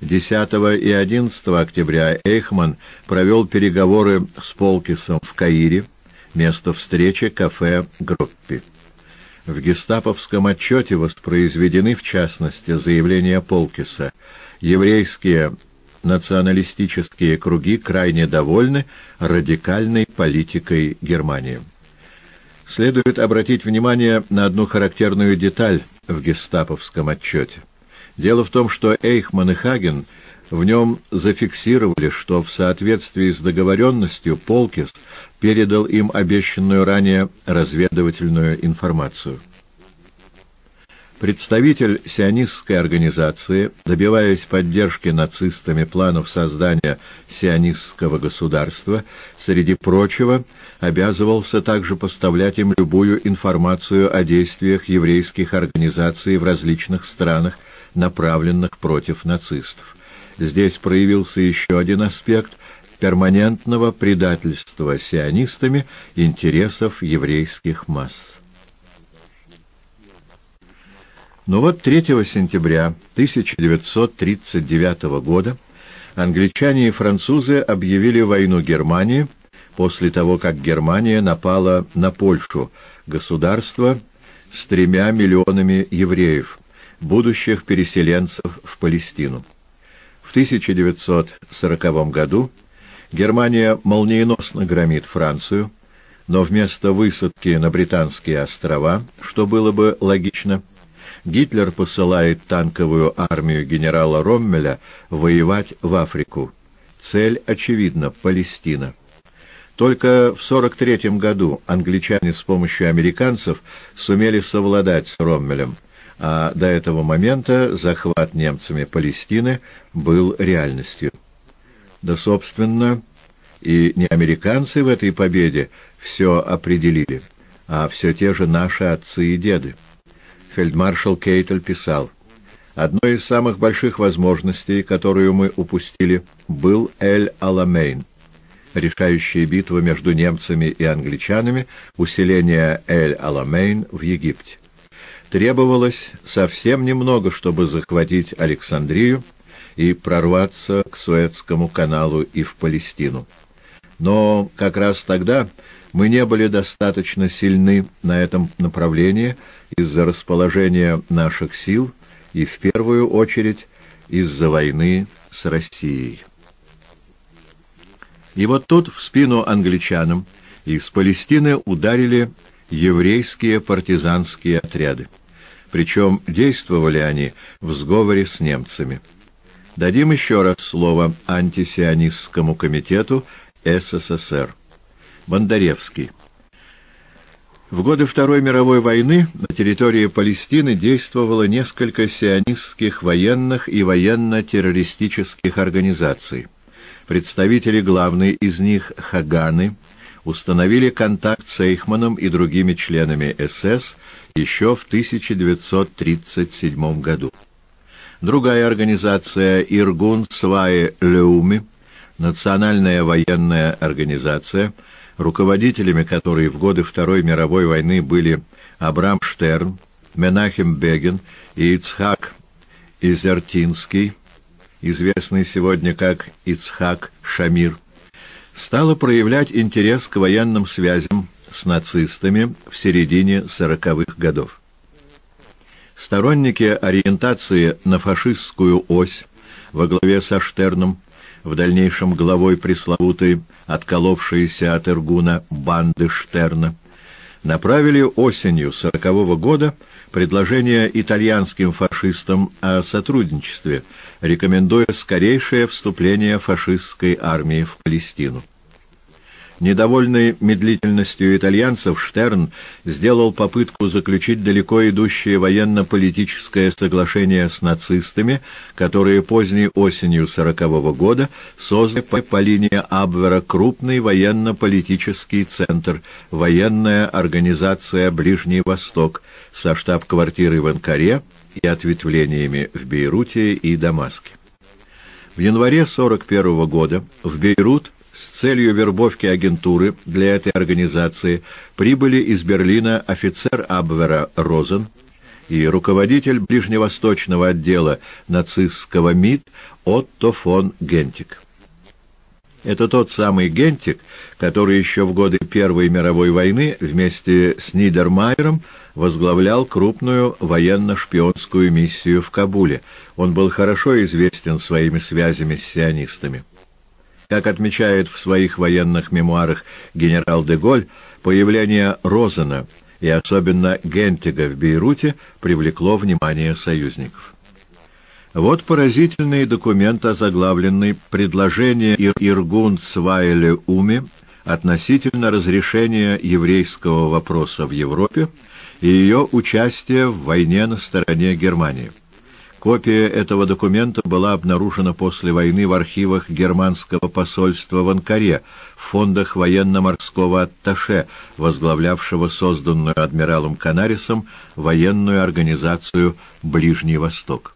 10 и 11 октября Эйхман провел переговоры с Полкисом в Каире, место встречи кафе Группи. В гестаповском отчете воспроизведены, в частности, заявления Полкиса. Еврейские националистические круги крайне довольны радикальной политикой Германии. Следует обратить внимание на одну характерную деталь в гестаповском отчете. Дело в том, что Эйхман и Хаген в нем зафиксировали, что в соответствии с договоренностью Полкис передал им обещанную ранее разведывательную информацию. Представитель сионистской организации, добиваясь поддержки нацистами планов создания сионистского государства, среди прочего, обязывался также поставлять им любую информацию о действиях еврейских организаций в различных странах, направленных против нацистов. Здесь проявился еще один аспект перманентного предательства сионистами интересов еврейских масс. Но вот 3 сентября 1939 года англичане и французы объявили войну Германии после того, как Германия напала на Польшу, государство с тремя миллионами евреев, будущих переселенцев в Палестину. В 1940 году Германия молниеносно громит Францию, но вместо высадки на Британские острова, что было бы логично, Гитлер посылает танковую армию генерала Роммеля воевать в Африку. Цель очевидна – Палестина. Только в 43 году англичане с помощью американцев сумели совладать с Роммелем – а до этого момента захват немцами Палестины был реальностью. Да, собственно, и не американцы в этой победе все определили, а все те же наши отцы и деды. Фельдмаршал Кейтель писал, «Одной из самых больших возможностей, которую мы упустили, был Эль-Аламейн, решающая битва между немцами и англичанами, усиление Эль-Аламейн в Египте требовалось совсем немного, чтобы захватить Александрию и прорваться к Суэцкому каналу и в Палестину. Но как раз тогда мы не были достаточно сильны на этом направлении из-за расположения наших сил и, в первую очередь, из-за войны с Россией. И вот тут в спину англичанам из Палестины ударили еврейские партизанские отряды причем действовали они в сговоре с немцами. Дадим еще раз слово антисионистскому комитету СССР. Бондаревский. В годы Второй мировой войны на территории Палестины действовало несколько сионистских военных и военно-террористических организаций. Представители главной из них, Хаганы, установили контакт с Эйхманом и другими членами СС еще в 1937 году. Другая организация Иргун Свае Леуми, национальная военная организация, руководителями которой в годы Второй мировой войны были Абрам Штерн, Менахем Бегин и Ицхак Изертинский, известный сегодня как Ицхак Шамир, стала проявлять интерес к военным связям с нацистами в середине сороковых годов. Сторонники ориентации на фашистскую ось во главе со Штерном, в дальнейшем главой пресловутой, отколовшейся от Иргуна банды Штерна, направили осенью сорокового года предложение итальянским фашистам о сотрудничестве, рекомендуя скорейшее вступление фашистской армии в Палестину. Недовольный медлительностью итальянцев, Штерн сделал попытку заключить далеко идущее военно-политическое соглашение с нацистами, которые поздней осенью сорокового года создали по линии Абвера крупный военно-политический центр, военная организация «Ближний Восток» со штаб-квартирой в Анкаре и ответвлениями в Бейруте и Дамаске. В январе 41 года в Бейрут с целью вербовки агентуры для этой организации прибыли из Берлина офицер Абвера Розен и руководитель ближневосточного отдела нацистского МИД Отто фон Гентик. Это тот самый Гентик, который еще в годы Первой мировой войны вместе с Нидермайером возглавлял крупную военно-шпионскую миссию в Кабуле. Он был хорошо известен своими связями с сионистами. Как отмечает в своих военных мемуарах генерал де Голь, появление Розена и особенно Гентига в Бейруте привлекло внимание союзников. Вот поразительный документ, озаглавленный «Предложение Иргун Цвайле Уми относительно разрешения еврейского вопроса в Европе и ее участия в войне на стороне Германии». Копия этого документа была обнаружена после войны в архивах германского посольства в Анкаре, в фондах военно-морского атташе, возглавлявшего созданную адмиралом Канарисом военную организацию «Ближний Восток».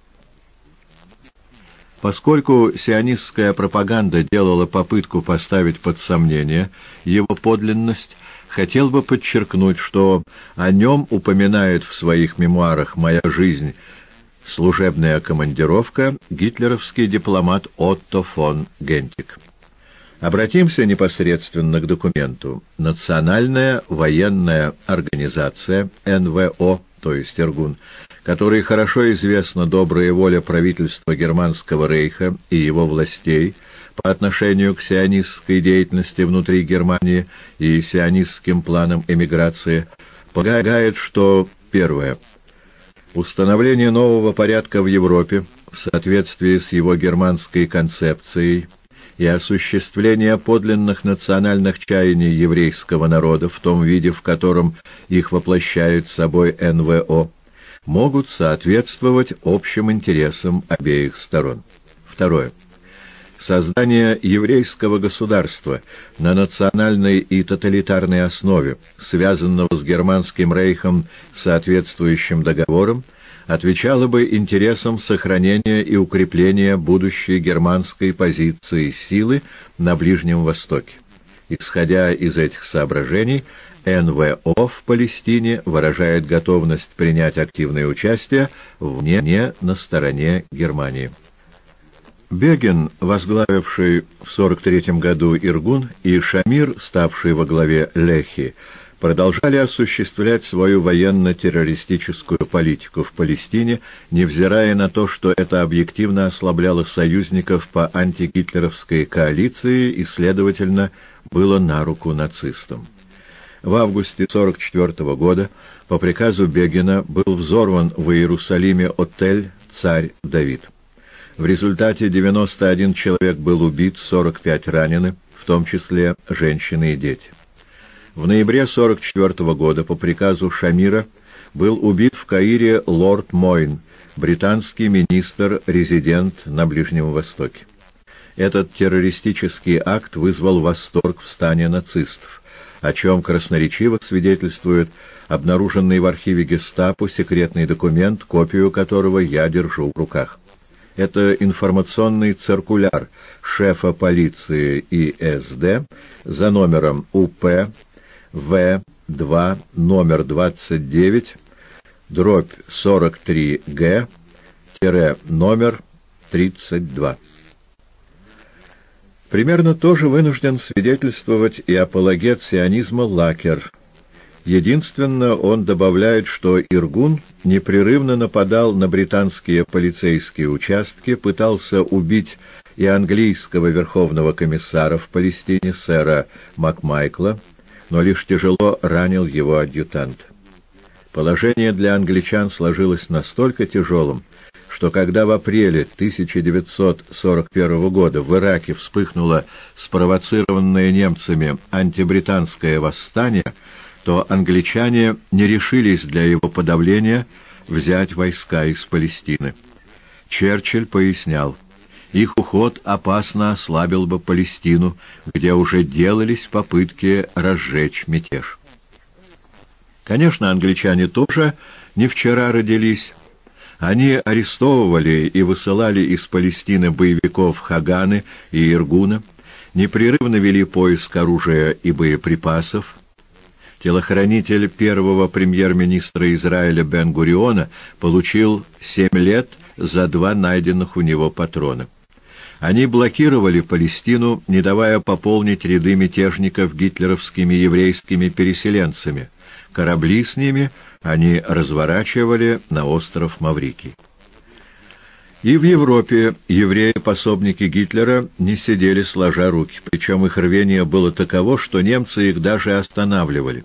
Поскольку сионистская пропаганда делала попытку поставить под сомнение его подлинность, хотел бы подчеркнуть, что о нем упоминает в своих мемуарах «Моя жизнь» Служебная командировка. Гитлеровский дипломат Отто фон Гентик. Обратимся непосредственно к документу. Национальная военная организация НВО, то есть Иргун, которой хорошо известна добрая воля правительства Германского рейха и его властей по отношению к сионистской деятельности внутри Германии и сионистским планам эмиграции, полагает, что первое – Установление нового порядка в Европе в соответствии с его германской концепцией и осуществление подлинных национальных чаяний еврейского народа в том виде, в котором их воплощает собой НВО, могут соответствовать общим интересам обеих сторон. Второе. Создание еврейского государства на национальной и тоталитарной основе, связанного с Германским рейхом соответствующим договором, отвечало бы интересам сохранения и укрепления будущей германской позиции силы на Ближнем Востоке. Исходя из этих соображений, НВО в Палестине выражает готовность принять активное участие вне на стороне Германии. Бегин, возглавивший в 43 году Иргун, и Шамир, ставший во главе Лехи, продолжали осуществлять свою военно-террористическую политику в Палестине, невзирая на то, что это объективно ослабляло союзников по антигитлеровской коалиции и, следовательно, было на руку нацистам. В августе 1944 года по приказу Бегина был взорван в Иерусалиме отель «Царь Давид». В результате 91 человек был убит, 45 ранены, в том числе женщины и дети. В ноябре 1944 года по приказу Шамира был убит в Каире лорд Мойн, британский министр-резидент на Ближнем Востоке. Этот террористический акт вызвал восторг в стане нацистов, о чем красноречиво свидетельствует обнаруженный в архиве гестапо секретный документ, копию которого я держу в руках. Это информационный циркуляр шефа полиции ИСД за номером УП В2 номер 29 дробь 43Г номер 32. Примерно тоже вынужден свидетельствовать и апологет сионизма Лакер – Единственно, он добавляет, что Иргун непрерывно нападал на британские полицейские участки, пытался убить и английского верховного комиссара в Палестине сэра Макмайкла, но лишь тяжело ранил его адъютант. Положение для англичан сложилось настолько тяжелым, что когда в апреле 1941 года в Ираке вспыхнуло спровоцированное немцами антибританское восстание, то англичане не решились для его подавления взять войска из Палестины. Черчилль пояснял, их уход опасно ослабил бы Палестину, где уже делались попытки разжечь мятеж. Конечно, англичане тоже не вчера родились, они арестовывали и высылали из Палестины боевиков Хаганы и Иргуна, непрерывно вели поиск оружия и боеприпасов. Телохранитель первого премьер-министра Израиля Бен-Гуриона получил семь лет за два найденных у него патрона. Они блокировали Палестину, не давая пополнить ряды мятежников гитлеровскими еврейскими переселенцами. Корабли с ними – они разворачивали на остров Маврикий. И в Европе евреи-пособники Гитлера не сидели сложа руки, причем их рвение было таково, что немцы их даже останавливали.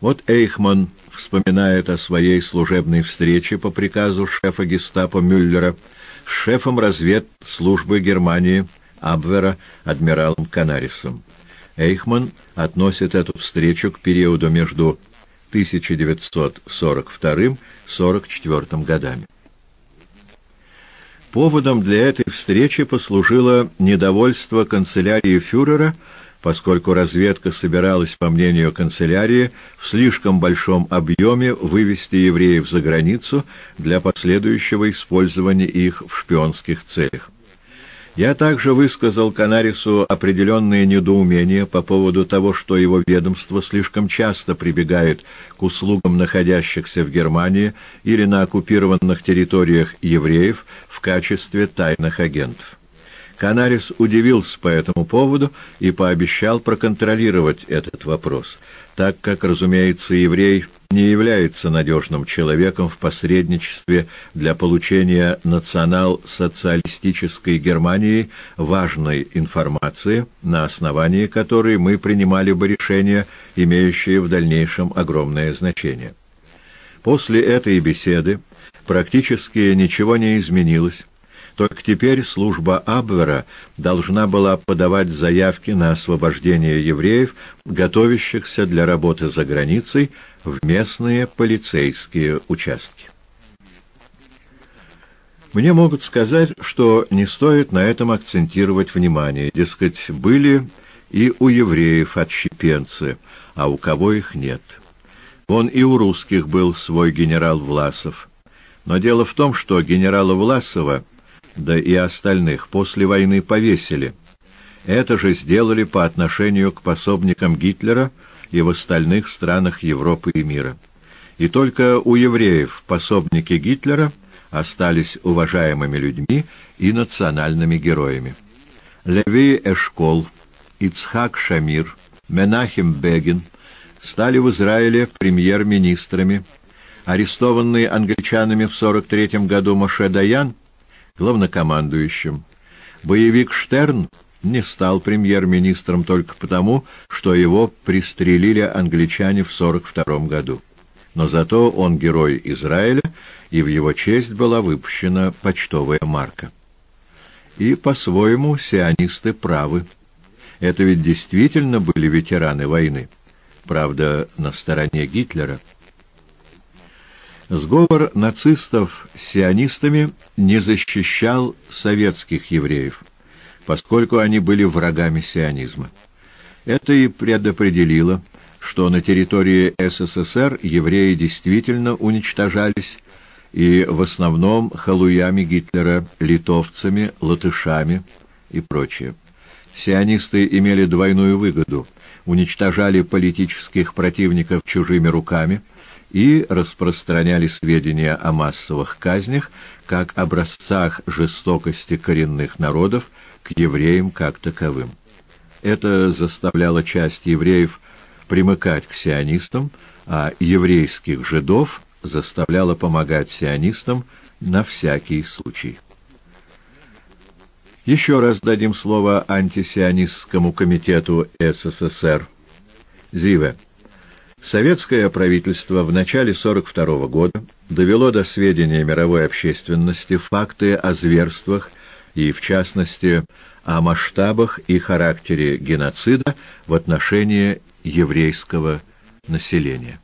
Вот Эйхман вспоминает о своей служебной встрече по приказу шефа гестапо Мюллера с шефом разведслужбы Германии Абвера адмиралом Канарисом. Эйхман относит эту встречу к периоду между 1942-44 годами. Поводом для этой встречи послужило недовольство канцелярии фюрера, поскольку разведка собиралась, по мнению канцелярии, в слишком большом объеме вывести евреев за границу для последующего использования их в шпионских целях. Я также высказал Канарису определенные недоумения по поводу того, что его ведомство слишком часто прибегает к услугам находящихся в Германии или на оккупированных территориях евреев в качестве тайных агентов. Канарис удивился по этому поводу и пообещал проконтролировать этот вопрос, так как, разумеется, еврей не является надежным человеком в посредничестве для получения национал-социалистической Германии важной информации, на основании которой мы принимали бы решения, имеющие в дальнейшем огромное значение. После этой беседы практически ничего не изменилось, только теперь служба Абвера должна была подавать заявки на освобождение евреев, готовящихся для работы за границей, в местные полицейские участки. Мне могут сказать, что не стоит на этом акцентировать внимание, дескать, были и у евреев отщепенцы, а у кого их нет. Он и у русских был свой генерал Власов. Но дело в том, что генерала Власова да и остальных после войны повесили. Это же сделали по отношению к пособникам Гитлера и в остальных странах Европы и мира. И только у евреев пособники Гитлера остались уважаемыми людьми и национальными героями. Леви Эшкол, Ицхак Шамир, Менахим Бегин стали в Израиле премьер-министрами, арестованный англичанами в 43 году Моше Даян – главнокомандующим. Боевик Штерн не стал премьер-министром только потому, что его пристрелили англичане в 42 году. Но зато он герой Израиля, и в его честь была выпущена почтовая марка. И, по-своему, сионисты правы. Это ведь действительно были ветераны войны. Правда, на стороне Гитлера – Сговор нацистов с сионистами не защищал советских евреев, поскольку они были врагами сионизма. Это и предопределило, что на территории СССР евреи действительно уничтожались, и в основном халуями Гитлера, литовцами, латышами и прочее. Сионисты имели двойную выгоду – уничтожали политических противников чужими руками – и распространяли сведения о массовых казнях как образцах жестокости коренных народов к евреям как таковым. Это заставляло часть евреев примыкать к сионистам, а еврейских жидов заставляло помогать сионистам на всякий случай. Еще раз дадим слово антисионистскому комитету СССР. Зиве. Советское правительство в начале 42 -го года довело до сведения мировой общественности факты о зверствах и, в частности, о масштабах и характере геноцида в отношении еврейского населения.